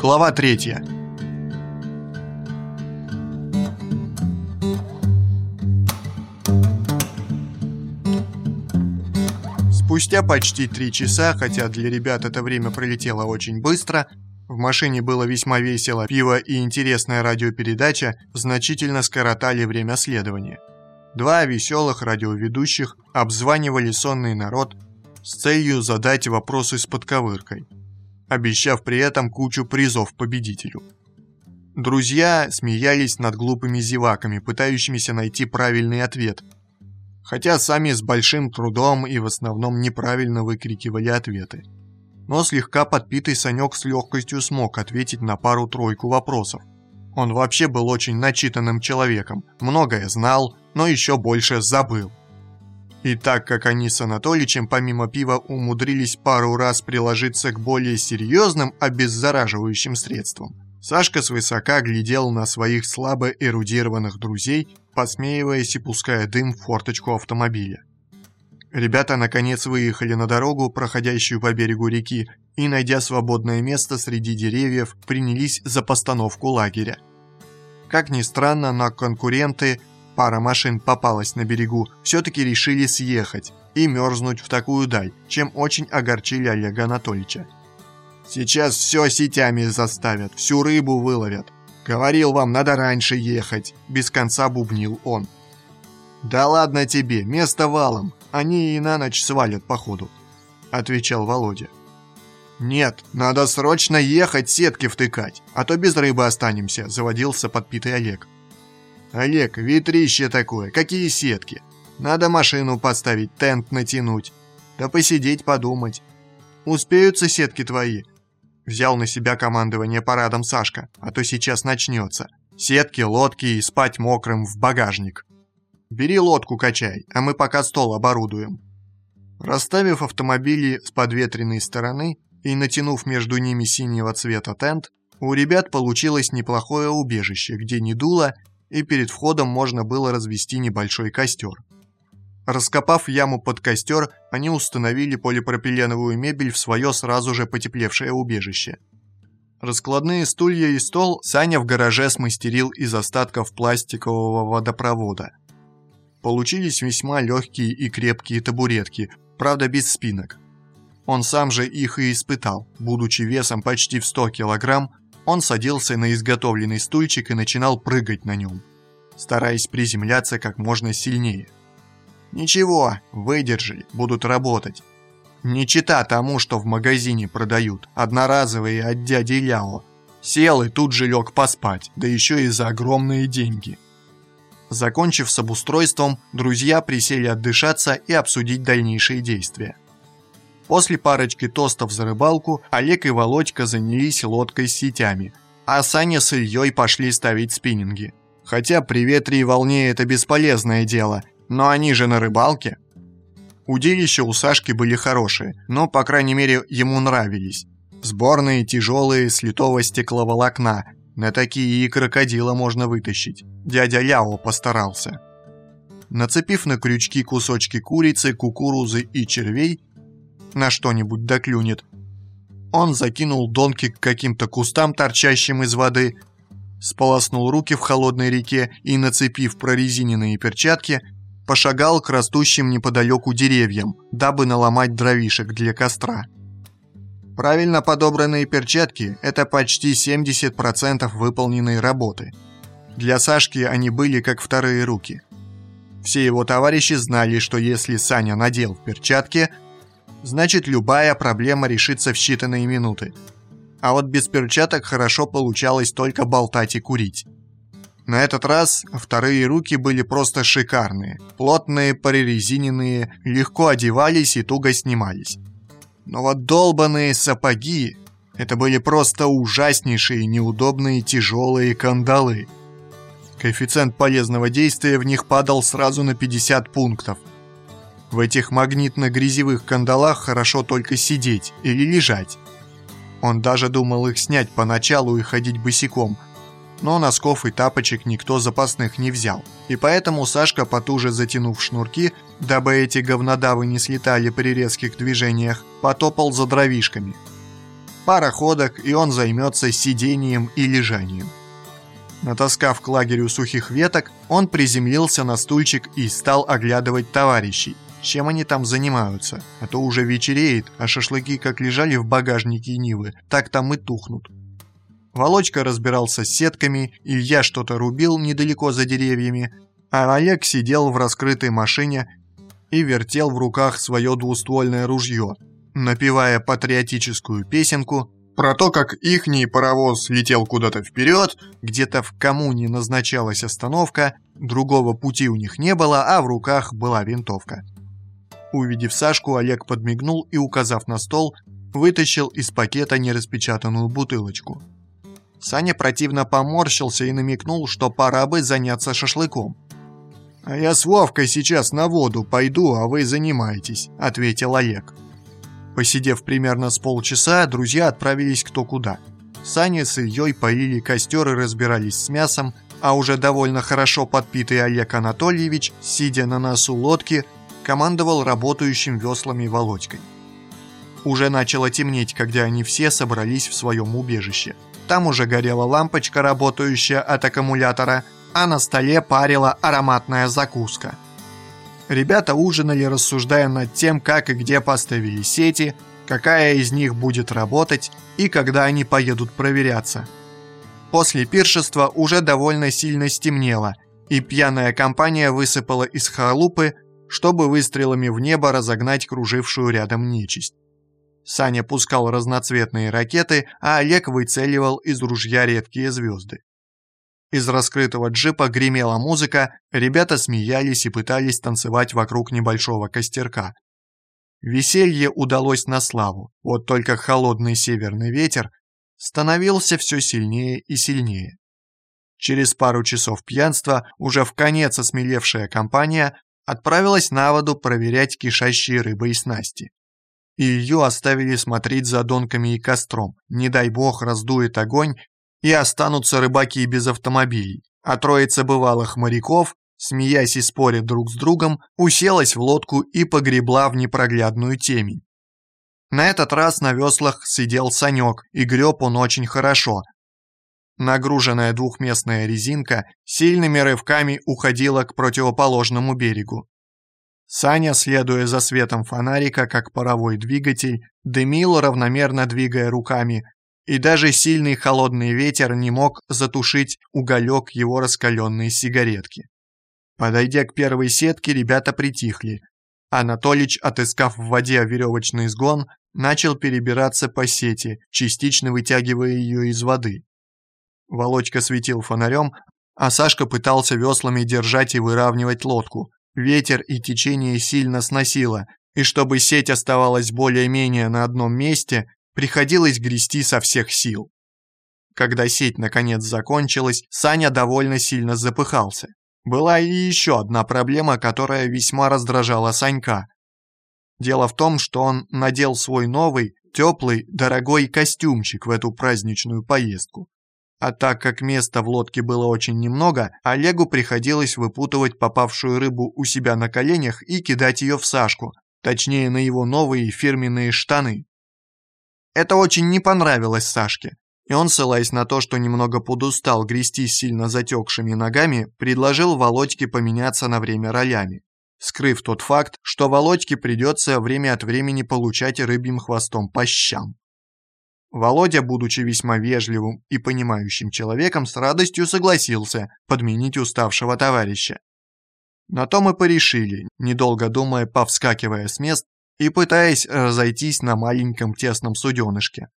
Глава третья. Спустя почти три часа, хотя для ребят это время пролетело очень быстро, в машине было весьма весело, пиво и интересная радиопередача значительно скоротали время следования. Два веселых радиоведущих обзванивали сонный народ с целью задать вопросы с подковыркой, обещав при этом кучу призов победителю. Друзья смеялись над глупыми зеваками, пытающимися найти правильный ответ, хотя сами с большим трудом и в основном неправильно выкрикивали ответы но слегка подпитый Санек с легкостью смог ответить на пару-тройку вопросов. Он вообще был очень начитанным человеком, многое знал, но еще больше забыл. И так как они с Анатоличем помимо пива умудрились пару раз приложиться к более серьезным обеззараживающим средствам, Сашка свысока глядел на своих слабо эрудированных друзей, посмеиваясь и пуская дым в форточку автомобиля. Ребята наконец выехали на дорогу, проходящую по берегу реки, и, найдя свободное место среди деревьев, принялись за постановку лагеря. Как ни странно, но конкуренты, пара машин попалась на берегу, все-таки решили съехать и мерзнуть в такую даль, чем очень огорчили Олега Анатольевича. «Сейчас все сетями заставят, всю рыбу выловят. Говорил вам, надо раньше ехать», – без конца бубнил он. «Да ладно тебе, место валом, они и на ночь свалят, походу», — отвечал Володя. «Нет, надо срочно ехать сетки втыкать, а то без рыбы останемся», — заводился подпитый Олег. «Олег, ветрище такое, какие сетки? Надо машину поставить, тент натянуть. Да посидеть, подумать. Успеются сетки твои?» Взял на себя командование парадом Сашка, а то сейчас начнется. Сетки, лодки и спать мокрым в багажник. Бери лодку качай, а мы пока стол оборудуем». Расставив автомобили с подветренной стороны и натянув между ними синего цвета тент, у ребят получилось неплохое убежище, где не дуло, и перед входом можно было развести небольшой костер. Раскопав яму под костер, они установили полипропиленовую мебель в свое сразу же потеплевшее убежище. Раскладные стулья и стол Саня в гараже смастерил из остатков пластикового водопровода. Получились весьма легкие и крепкие табуретки, правда без спинок. Он сам же их и испытал. Будучи весом почти в 100 килограмм, он садился на изготовленный стульчик и начинал прыгать на нем, стараясь приземляться как можно сильнее. Ничего, выдержали, будут работать. Не чита тому, что в магазине продают, одноразовые от дяди Ляо. Сел и тут же лег поспать, да еще и за огромные деньги. Закончив с обустройством, друзья присели отдышаться и обсудить дальнейшие действия. После парочки тостов за рыбалку Олег и Володька занялись лодкой с сетями, а Саня с Ильей пошли ставить спиннинги. Хотя при ветре и волне это бесполезное дело, но они же на рыбалке. Удилища у Сашки были хорошие, но, по крайней мере, ему нравились. Сборные, тяжелые, с литого стекловолокна, на такие и крокодила можно вытащить. Дядя Ляо постарался. Нацепив на крючки кусочки курицы, кукурузы и червей, на что-нибудь доклюнет, он закинул донки к каким-то кустам, торчащим из воды, сполоснул руки в холодной реке и, нацепив прорезиненные перчатки, пошагал к растущим неподалеку деревьям, дабы наломать дровишек для костра. Правильно подобранные перчатки – это почти 70% выполненной работы. Для Сашки они были как вторые руки. Все его товарищи знали, что если Саня надел перчатки, значит любая проблема решится в считанные минуты. А вот без перчаток хорошо получалось только болтать и курить. На этот раз вторые руки были просто шикарные. Плотные, прорезиненные, легко одевались и туго снимались. Но вот долбанные сапоги – это были просто ужаснейшие, неудобные, тяжелые кандалы. Коэффициент полезного действия в них падал сразу на 50 пунктов. В этих магнитно-грязевых кандалах хорошо только сидеть или лежать. Он даже думал их снять поначалу и ходить босиком – но носков и тапочек никто запасных не взял. И поэтому Сашка, потуже затянув шнурки, дабы эти говнодавы не слетали при резких движениях, потопал за дровишками. Пара ходок, и он займется сидением и лежанием. Натаскав к лагерю сухих веток, он приземлился на стульчик и стал оглядывать товарищей. Чем они там занимаются? А то уже вечереет, а шашлыки как лежали в багажнике Нивы, так там и тухнут. Володька разбирался с сетками, Илья что-то рубил недалеко за деревьями, а Олег сидел в раскрытой машине и вертел в руках свое двуствольное ружье, напевая патриотическую песенку про то, как ихний паровоз летел куда-то вперед, где-то в коммуне назначалась остановка, другого пути у них не было, а в руках была винтовка. Увидев Сашку, Олег подмигнул и, указав на стол, вытащил из пакета нераспечатанную бутылочку. Саня противно поморщился и намекнул, что пора бы заняться шашлыком. «А я с Вовкой сейчас на воду пойду, а вы занимаетесь», — ответил Олег. Посидев примерно с полчаса, друзья отправились кто куда. Саня с Ильей поили костер и разбирались с мясом, а уже довольно хорошо подпитый Олег Анатольевич, сидя на носу лодки, командовал работающим веслами Володькой. Уже начало темнеть, когда они все собрались в своем убежище. Там уже горела лампочка, работающая от аккумулятора, а на столе парила ароматная закуска. Ребята ужинали, рассуждая над тем, как и где поставили сети, какая из них будет работать и когда они поедут проверяться. После пиршества уже довольно сильно стемнело, и пьяная компания высыпала из халупы, чтобы выстрелами в небо разогнать кружившую рядом нечисть. Саня пускал разноцветные ракеты, а Олег выцеливал из ружья редкие звезды. Из раскрытого джипа гремела музыка, ребята смеялись и пытались танцевать вокруг небольшого костерка. Веселье удалось на славу, вот только холодный северный ветер становился все сильнее и сильнее. Через пару часов пьянства уже в конец осмелевшая компания отправилась на воду проверять кишащие рыбой снасти и ее оставили смотреть за донками и костром. Не дай бог раздует огонь, и останутся рыбаки без автомобилей. А троица бывалых моряков, смеясь и споря друг с другом, уселась в лодку и погребла в непроглядную темень. На этот раз на веслах сидел Санек, и греб он очень хорошо. Нагруженная двухместная резинка сильными рывками уходила к противоположному берегу. Саня, следуя за светом фонарика, как паровой двигатель, дымил, равномерно двигая руками, и даже сильный холодный ветер не мог затушить уголек его раскаленной сигаретки. Подойдя к первой сетке, ребята притихли. Анатолич, отыскав в воде веревочный сгон, начал перебираться по сети, частично вытягивая ее из воды. Володька светил фонарем, а Сашка пытался веслами держать и выравнивать лодку, Ветер и течение сильно сносило, и чтобы сеть оставалась более-менее на одном месте, приходилось грести со всех сил. Когда сеть наконец закончилась, Саня довольно сильно запыхался. Была и еще одна проблема, которая весьма раздражала Санька. Дело в том, что он надел свой новый, теплый, дорогой костюмчик в эту праздничную поездку. А так как места в лодке было очень немного, Олегу приходилось выпутывать попавшую рыбу у себя на коленях и кидать ее в Сашку, точнее на его новые фирменные штаны. Это очень не понравилось Сашке, и он, ссылаясь на то, что немного подустал грести сильно затекшими ногами, предложил Володьке поменяться на время ролями, скрыв тот факт, что Володьке придется время от времени получать рыбьим хвостом по щам. Володя, будучи весьма вежливым и понимающим человеком, с радостью согласился подменить уставшего товарища. На то мы порешили, недолго думая, повскакивая с мест и пытаясь разойтись на маленьком тесном суденышке.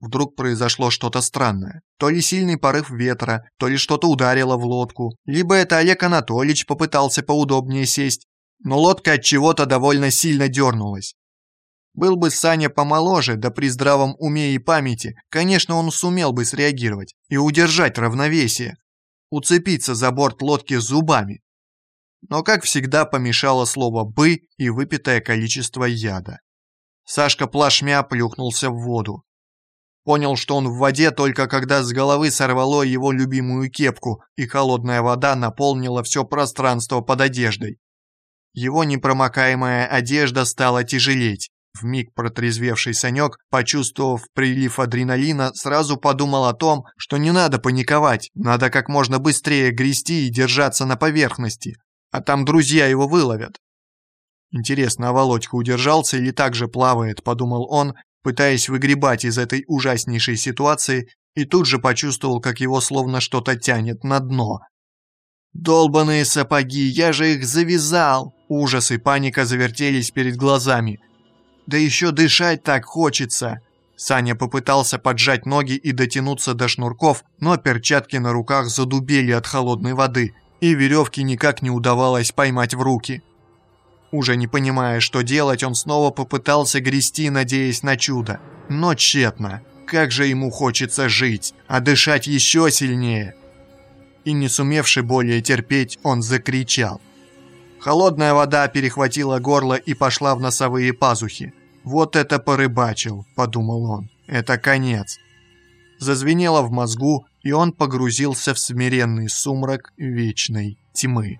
Вдруг произошло что-то странное. То ли сильный порыв ветра, то ли что-то ударило в лодку, либо это Олег Анатольевич попытался поудобнее сесть, но лодка от чего-то довольно сильно дернулась. Был бы Саня помоложе, да при здравом уме и памяти, конечно, он сумел бы среагировать и удержать равновесие, уцепиться за борт лодки зубами. Но, как всегда, помешало слово «бы» и выпитое количество яда. Сашка плашмя плюхнулся в воду. Понял, что он в воде только когда с головы сорвало его любимую кепку, и холодная вода наполнила все пространство под одеждой. Его непромокаемая одежда стала тяжелеть, Вмиг протрезвевший Санек, почувствовав прилив адреналина, сразу подумал о том, что не надо паниковать, надо как можно быстрее грести и держаться на поверхности, а там друзья его выловят. Интересно, а Володька удержался или так же плавает, подумал он, пытаясь выгребать из этой ужаснейшей ситуации, и тут же почувствовал, как его словно что-то тянет на дно. «Долбаные сапоги, я же их завязал!» Ужас и паника завертелись перед глазами. Да еще дышать так хочется. Саня попытался поджать ноги и дотянуться до шнурков, но перчатки на руках задубели от холодной воды, и веревки никак не удавалось поймать в руки. Уже не понимая, что делать, он снова попытался грести, надеясь на чудо. Но тщетно. Как же ему хочется жить, а дышать еще сильнее. И не сумевший более терпеть, он закричал. Холодная вода перехватила горло и пошла в носовые пазухи. «Вот это порыбачил», — подумал он. «Это конец». Зазвенело в мозгу, и он погрузился в смиренный сумрак вечной тьмы.